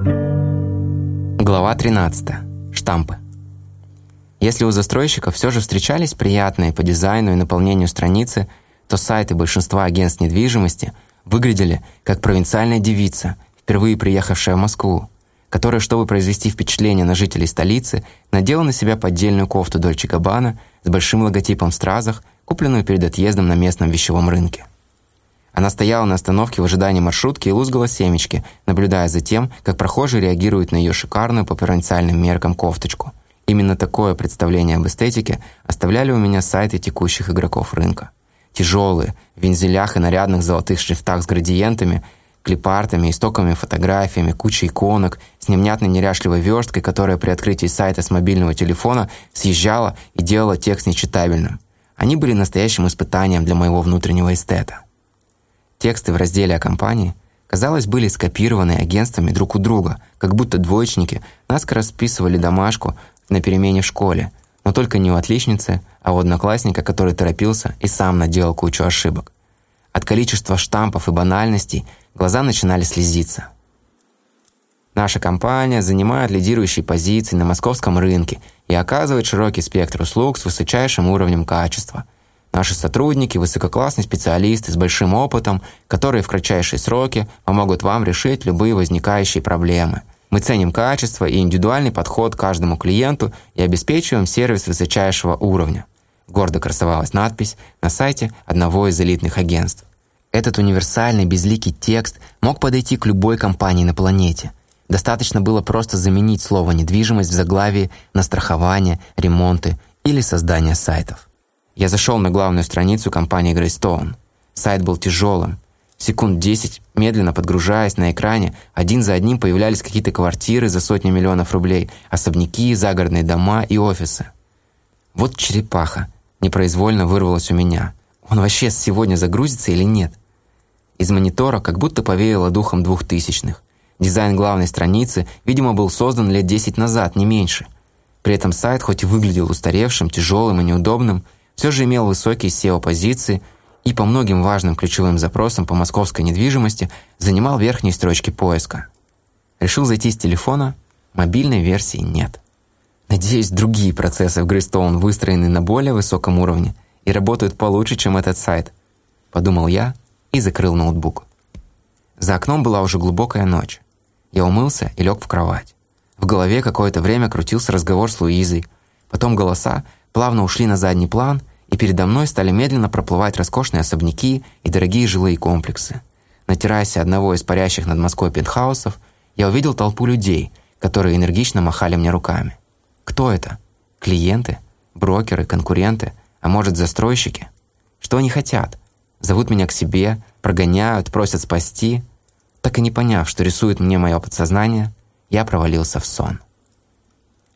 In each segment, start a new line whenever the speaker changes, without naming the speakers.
Глава 13. Штампы. Если у застройщиков все же встречались приятные по дизайну и наполнению страницы, то сайты большинства агентств недвижимости выглядели как провинциальная девица, впервые приехавшая в Москву, которая, чтобы произвести впечатление на жителей столицы, надела на себя поддельную кофту Дольче Габбана с большим логотипом в стразах, купленную перед отъездом на местном вещевом рынке. Она стояла на остановке в ожидании маршрутки и лузгала семечки, наблюдая за тем, как прохожие реагируют на ее шикарную по провинциальным меркам кофточку. Именно такое представление об эстетике оставляли у меня сайты текущих игроков рынка. Тяжелые, в вензелях и нарядных золотых шрифтах с градиентами, клипартами, истоками фотографиями, кучей иконок, с невнятной неряшливой версткой, которая при открытии сайта с мобильного телефона съезжала и делала текст нечитабельным. Они были настоящим испытанием для моего внутреннего эстета. Тексты в разделе о компании, казалось, были скопированы агентствами друг у друга, как будто двоечники наскоро списывали домашку на перемене в школе, но только не у отличницы, а у одноклассника, который торопился и сам наделал кучу ошибок. От количества штампов и банальностей глаза начинали слезиться. Наша компания занимает лидирующие позиции на московском рынке и оказывает широкий спектр услуг с высочайшим уровнем качества – Наши сотрудники – высококлассные специалисты с большим опытом, которые в кратчайшие сроки помогут вам решить любые возникающие проблемы. Мы ценим качество и индивидуальный подход к каждому клиенту и обеспечиваем сервис высочайшего уровня. Гордо красовалась надпись на сайте одного из элитных агентств. Этот универсальный безликий текст мог подойти к любой компании на планете. Достаточно было просто заменить слово «недвижимость» в заглавии на страхование, ремонты или создание сайтов. Я зашел на главную страницу компании Greystone. Сайт был тяжелым. Секунд 10, медленно подгружаясь на экране, один за одним появлялись какие-то квартиры за сотни миллионов рублей, особняки, загородные дома и офисы. Вот черепаха. Непроизвольно вырвалась у меня. Он вообще сегодня загрузится или нет? Из монитора как будто повеяло духом двухтысячных. Дизайн главной страницы, видимо, был создан лет 10 назад, не меньше. При этом сайт, хоть и выглядел устаревшим, тяжелым и неудобным, все же имел высокие SEO-позиции и по многим важным ключевым запросам по московской недвижимости занимал верхние строчки поиска. Решил зайти с телефона, мобильной версии нет. Надеюсь, другие процессы в Greystone выстроены на более высоком уровне и работают получше, чем этот сайт. Подумал я и закрыл ноутбук. За окном была уже глубокая ночь. Я умылся и лег в кровать. В голове какое-то время крутился разговор с Луизой. Потом голоса плавно ушли на задний план, передо мной стали медленно проплывать роскошные особняки и дорогие жилые комплексы. На террасе одного из парящих над Москвой пентхаусов я увидел толпу людей, которые энергично махали мне руками. Кто это? Клиенты? Брокеры? Конкуренты? А может, застройщики? Что они хотят? Зовут меня к себе, прогоняют, просят спасти. Так и не поняв, что рисует мне мое подсознание, я провалился в сон.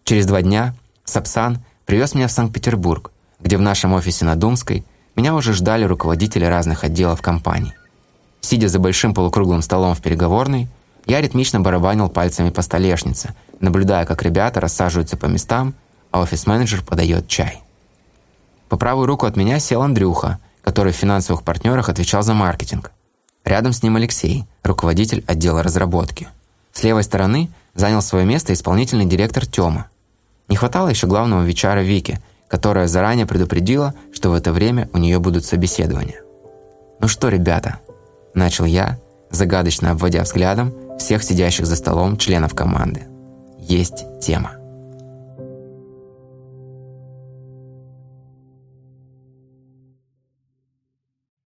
Через два дня Сапсан привез меня в Санкт-Петербург, где в нашем офисе на Думской меня уже ждали руководители разных отделов компании. Сидя за большим полукруглым столом в переговорной, я ритмично барабанил пальцами по столешнице, наблюдая, как ребята рассаживаются по местам, а офис-менеджер подает чай. По правую руку от меня сел Андрюха, который в финансовых партнерах отвечал за маркетинг. Рядом с ним Алексей, руководитель отдела разработки. С левой стороны занял свое место исполнительный директор Тёма. Не хватало еще главного вечера Вики – которая заранее предупредила, что в это время у нее будут собеседования. «Ну что, ребята?» – начал я, загадочно обводя взглядом всех сидящих за столом членов команды. «Есть тема».